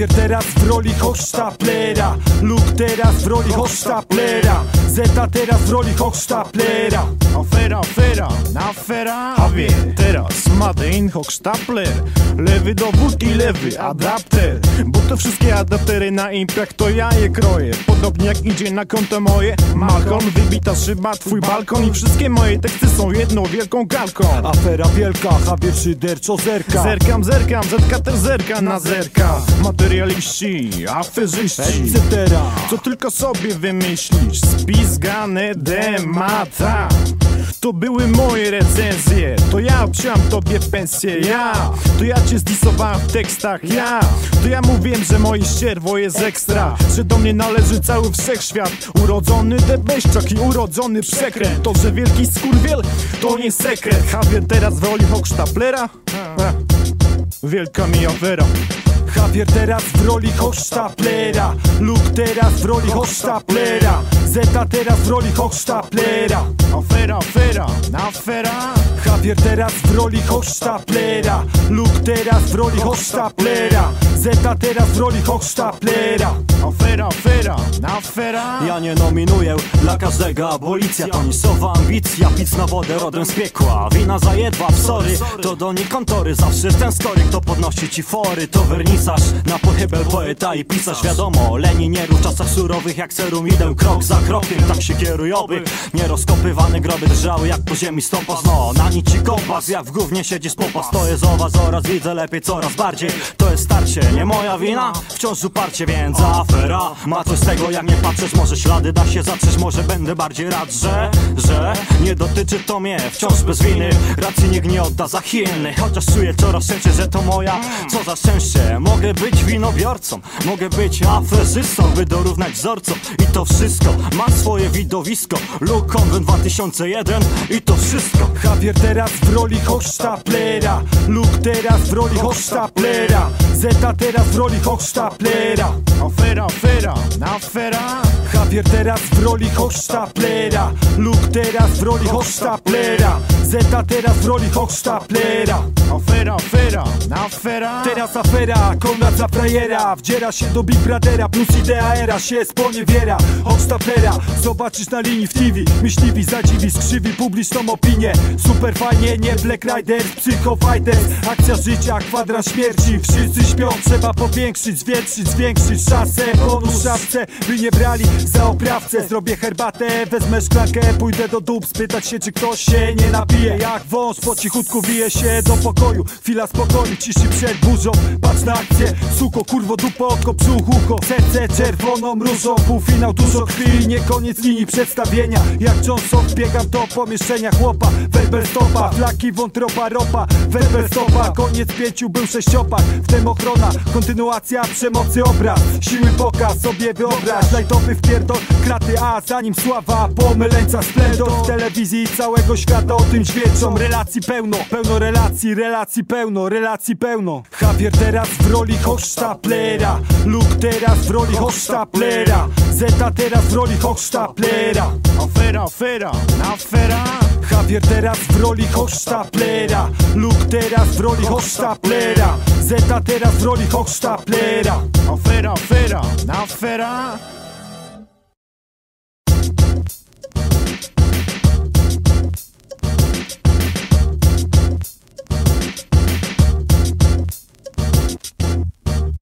teraz w roli hochsztaplera. Luke teraz w roli hochsztaplera. Zeta teraz w roli hochsztaplera. Afera, afera, afera. Javier, teraz Madein Hochstapler Lewy dowód i lewy adapter. Bo to wszystkie adaptery na impiach to ja je kroję. Podobnie jak idzie na konto moje. Malcolm, wybita szyba, twój balkon I wszystkie moje teksty są jedną wielką kalką Afera wielka, Javier szyderczo zerka? Zerkam, zerkam, zetka też zerka na zerka Materialiści, aferzyści Etc. Co tylko sobie wymyślisz Spizgane demata. To były moje recenzje To ja obciąłem tobie pensję Ja, to ja cię zdisowałem w tekstach Ja, to ja mówiłem, że moje ścierwo jest ekstra Że do mnie należy cały wszechświat. Urodzony debeszczak i urodzony przekręt. To, że wielki skurwiel, to nie sekret. Javier teraz w roli Hochstaplera? Wielka mi afera Javier teraz w roli hochsztaplera. Luke teraz w roli hochsztaplera. Zeta teraz w roli hochsztaplera. Afera, afera, afera. Javier teraz w roli hochsztaplera. Luke teraz w roli hochsztaplera Zeta teraz w roli hochsztaplera. Afera, afera, afera. Ja nie nominuję dla każdego abolicja Tonisowa ambicja, pic na wodę rodem z piekła. Wina za jedwab, sorry, to do kontory Zawsze ten skoryk. To podnosi ci fory To wernisaż. Na pochybel poeta i pisarz. Wiadomo, leni nie w czasach surowych. Jak serum Idę krok za krokiem, tak się kieruj oby. Nierozkopywane groby drżały jak po ziemi stopas No, na nici kompas, jak w gównie siedzi z popas To jest owas oraz widzę lepiej coraz bardziej. To jest starcie, nie moja wina. Wciąż uparcie, więc afera Ma coś z tego. Jak nie patrzysz, może ślady da się zatrzeć Może będę bardziej rad, że, że Nie dotyczy to mnie, wciąż bez winy. Racji nikt nie odda za Chiny. Chociaż czuję coraz częściej, że to moja. Co za szczęście, mogę być winobiorcą. Mogę być afezystą, by dorównać wzorcom. I to wszystko ma swoje widowisko. Luke Convent 2001 i to wszystko. Javier teraz w roli hochsztaplera. Luke teraz w roli hochsztaplera Zeta teraz w roli hochsztaplera. Afera, afera, afera. Javier teraz w roli hochsztaplera. Luke teraz w roli hochsztaplera Zeta teraz w roli hochsztaplera Afera, afera, afera. Teraz afera, Konrad za frajera. Wdziera się do Big Brothera Plus idea era się sponiewiera. Hochstaplera, zobaczysz na linii w TV Myśliwi zadziwi, skrzywi publiczną opinię. Super fajnie, nie Black Riders Psycho Fighters, akcja życia, kwadrat śmierci. Wszyscy śpią, trzeba powiększyć, zwietrzyć, zwiększyć Szasę, bonus szafce, by nie brali za oprawcę. Zrobię herbatę, wezmę szklankę Pójdę do dób, spytać się czy ktoś się nie napije Jak wąż po cichutku wije się do pokoju. Chwila spokoju, ciszy przed burzą. Patrz na akcję, suko, kurwo, dupo, oko, brzuch, ucho. Serce czerwoną różą, półfinał, dużo krwi. Nie koniec linii przedstawienia. Jak Johnson biegam do pomieszczenia. Chłopa Werber stopa, flaki, wątropa, ropa. Werber stopa, koniec pięciu był sześciopak. W tym ochrona, kontynuacja przemocy obraz. Siły pokaz sobie wyobraź. Lajtowy wpierdol, kraty, a zanim sława. Pomyleńca splendor. W telewizji całego świata o tym świadczą Relacji pełno, pełno relacji, relacji pełno, relacji pełno. Javier teraz w roli hochsztaplera Luke teraz w roli hochsztaplera Zeta teraz w roli hochsztaplera. Afera, afera, afera. Javier teraz w roli hochsztaplera Luke teraz w roli hochsztaplera Zeta teraz w roli hochsztaplera. Afera, afera, afera